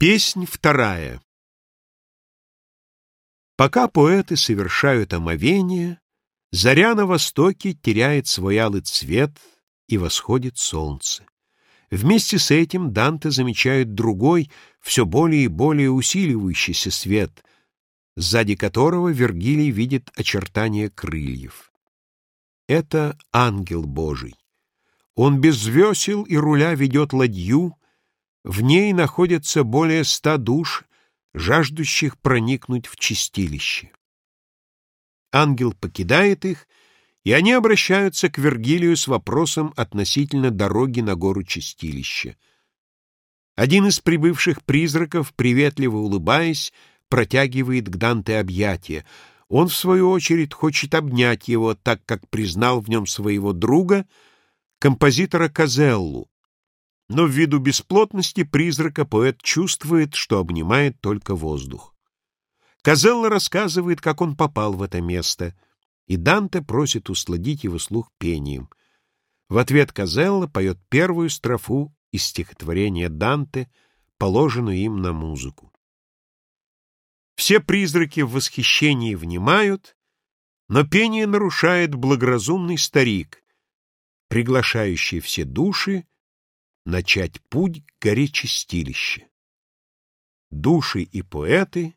Песнь вторая Пока поэты совершают омовение, Заря на востоке теряет свой алый цвет, И восходит солнце. Вместе с этим Данте замечает другой, все более и более усиливающийся свет, сзади которого Вергилий видит очертания крыльев. Это ангел Божий. Он без весел и руля ведет ладью, в ней находятся более ста душ, жаждущих проникнуть в чистилище. Ангел покидает их, и они обращаются к Вергилию с вопросом относительно дороги на гору Чистилища. Один из прибывших призраков, приветливо улыбаясь, протягивает к Данте объятия. Он, в свою очередь, хочет обнять его, так как признал в нем своего друга, композитора Казеллу, но ввиду бесплотности призрака поэт чувствует, что обнимает только воздух. Казелло рассказывает, как он попал в это место, и Данте просит усладить его слух пением. В ответ Казелло поет первую строфу из стихотворения Данте, положенную им на музыку. Все призраки в восхищении внимают, но пение нарушает благоразумный старик, приглашающий все души начать путь к горе Чистилище. Души и поэты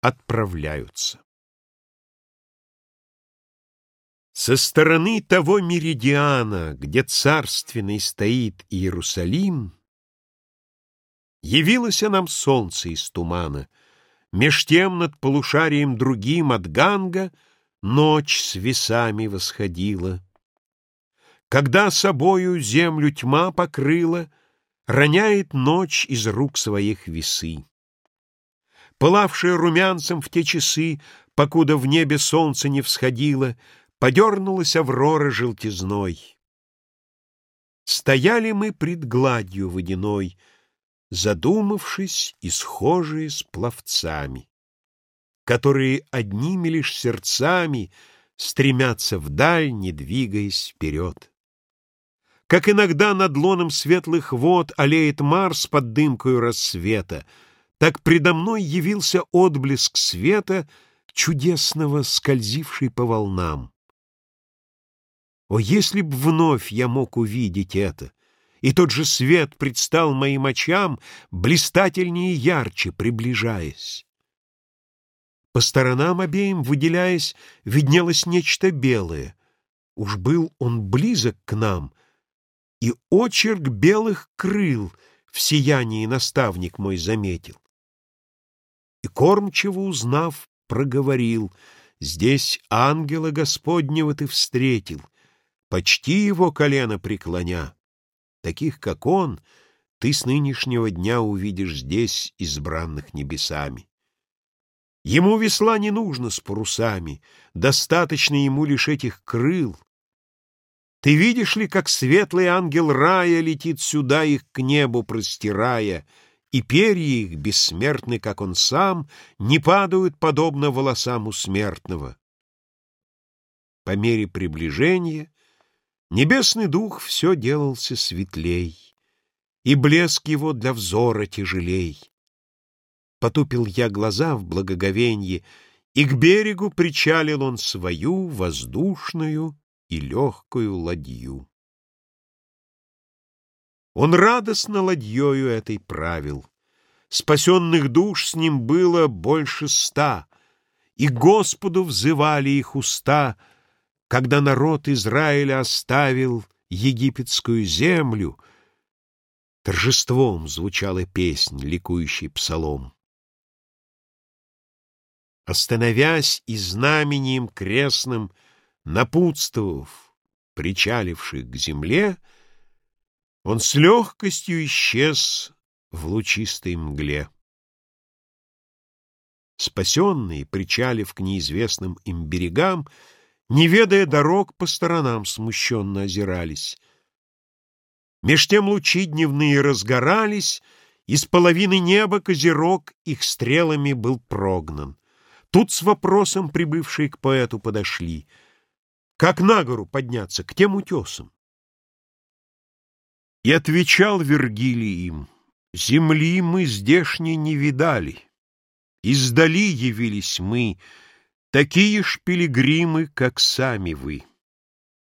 отправляются. Со стороны того меридиана, где царственный стоит Иерусалим, явилось нам солнце из тумана, меж тем над полушарием другим от Ганга ночь с весами восходила. Когда собою землю тьма покрыла, Роняет ночь из рук своих весы. Пылавшая румянцем в те часы, Покуда в небе солнце не всходило, Подернулась аврора желтизной. Стояли мы пред гладью водяной, Задумавшись и схожие с пловцами, Которые одними лишь сердцами Стремятся вдаль, не двигаясь вперед. Как иногда над лоном светлых вод Аллеет Марс под дымкою рассвета, Так предо мной явился отблеск света, Чудесного, скользивший по волнам. О, если б вновь я мог увидеть это, И тот же свет предстал моим очам, Блистательнее и ярче приближаясь. По сторонам обеим, выделяясь, Виднелось нечто белое. Уж был он близок к нам, и очерк белых крыл в сиянии наставник мой заметил. И кормчиво узнав, проговорил, «Здесь ангела Господнего ты встретил, почти его колено преклоня. Таких, как он, ты с нынешнего дня увидишь здесь, избранных небесами. Ему весла не нужно с парусами, достаточно ему лишь этих крыл, ты видишь ли, как светлый ангел рая Летит сюда их к небу простирая, И перья их, бессмертны, как он сам, Не падают, подобно волосам у смертного. По мере приближения Небесный дух все делался светлей, И блеск его для взора тяжелей. Потупил я глаза в благоговенье, И к берегу причалил он свою воздушную и легкую ладью. Он радостно ладьёю этой правил. Спасенных душ с ним было больше ста, И Господу взывали их уста, Когда народ Израиля оставил египетскую землю, Торжеством звучала песнь, ликующий псалом. Остановясь и знамением крестным — напутствовав причаливших к земле, он с легкостью исчез в лучистой мгле. Спасенные, причалив к неизвестным им берегам, не ведая дорог, по сторонам смущенно озирались. Меж тем лучи дневные разгорались, из половины неба козерог их стрелами был прогнан. Тут с вопросом прибывшие к поэту подошли — как на гору подняться, к тем утесам? И отвечал Вергилий им, Земли мы здешней не видали, Издали явились мы, Такие ж пилигримы, как сами вы.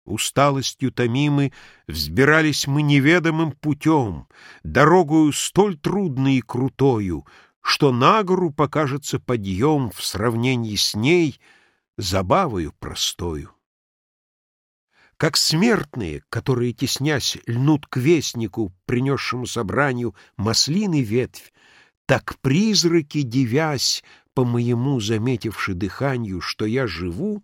Усталостью томимы Взбирались мы неведомым путем, Дорогою столь трудной и крутою, Что на гору покажется подъем В сравнении с ней Забавою простою как смертные, которые, теснясь, льнут к вестнику, принесшему собранию маслины ветвь, так призраки, девясь, по моему заметивши дыханию, что я живу,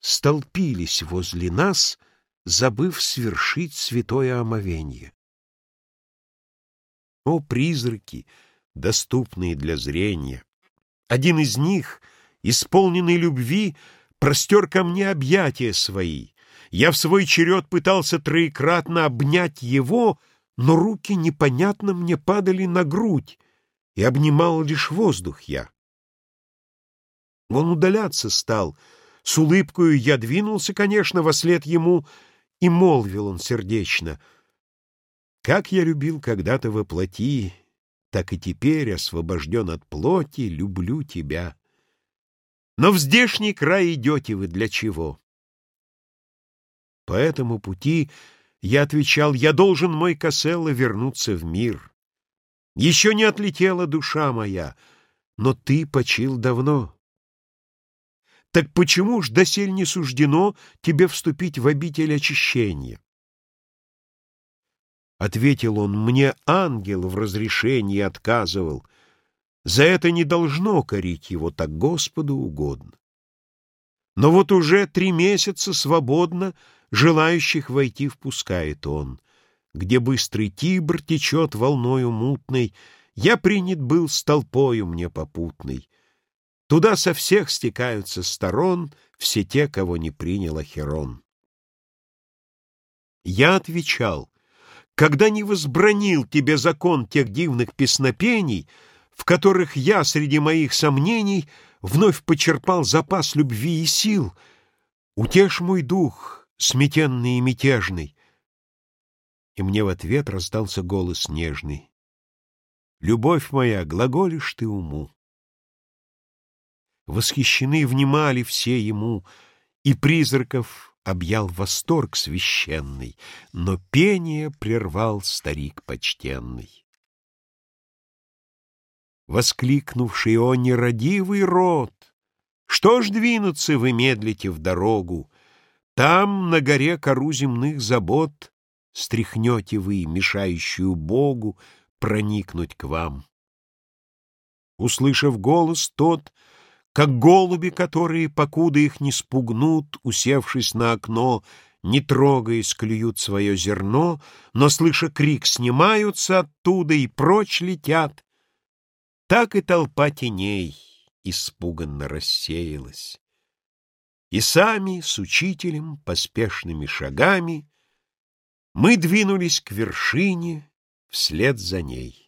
столпились возле нас, забыв свершить святое омовенье. О, призраки, доступные для зрения! Один из них, исполненный любви, простер ко мне объятия свои — я в свой черед пытался троекратно обнять его, но руки непонятно мне падали на грудь, и обнимал лишь воздух я. Он удаляться стал. С улыбкою я двинулся, конечно, во след ему, и молвил он сердечно. Как я любил когда-то воплоти, так и теперь, освобожден от плоти, люблю тебя. Но в здешний край идете вы для чего? По этому пути я отвечал, я должен, мой Касселло, вернуться в мир. Еще не отлетела душа моя, но ты почил давно. Так почему ж досель не суждено тебе вступить в обитель очищения? Ответил он, мне ангел в разрешении отказывал. За это не должно корить его, так Господу угодно. Но вот уже три месяца свободно Желающих войти впускает он. Где быстрый Тибр течет волною мутной, Я принят был с толпою мне попутной. Туда со всех стекаются сторон Все те, кого не принял Ахерон. Я отвечал, когда не возбранил тебе закон тех дивных песнопений, в которых я среди моих сомнений вновь почерпал запас любви и сил, утешь мой дух, сметенный и мятежный. И мне в ответ раздался голос нежный. Любовь моя, глаголишь ты уму. Восхищены внимали все ему, и призраков объял восторг священный, но пение прервал старик почтенный. Воскликнувший о нерадивый род, Что ж двинуться вы медлите в дорогу, там, на горе кору земных забот, Стряхнете вы, мешающую Богу, Проникнуть к вам. Услышав голос тот, Как голуби, которые, покуда их не спугнут, Усевшись на окно, не трогаясь, клюют свое зерно, Но, слыша крик, снимаются оттуда И прочь летят, Так и толпа теней испуганно рассеялась. И сами с учителем поспешными шагами Мы двинулись к вершине вслед за ней.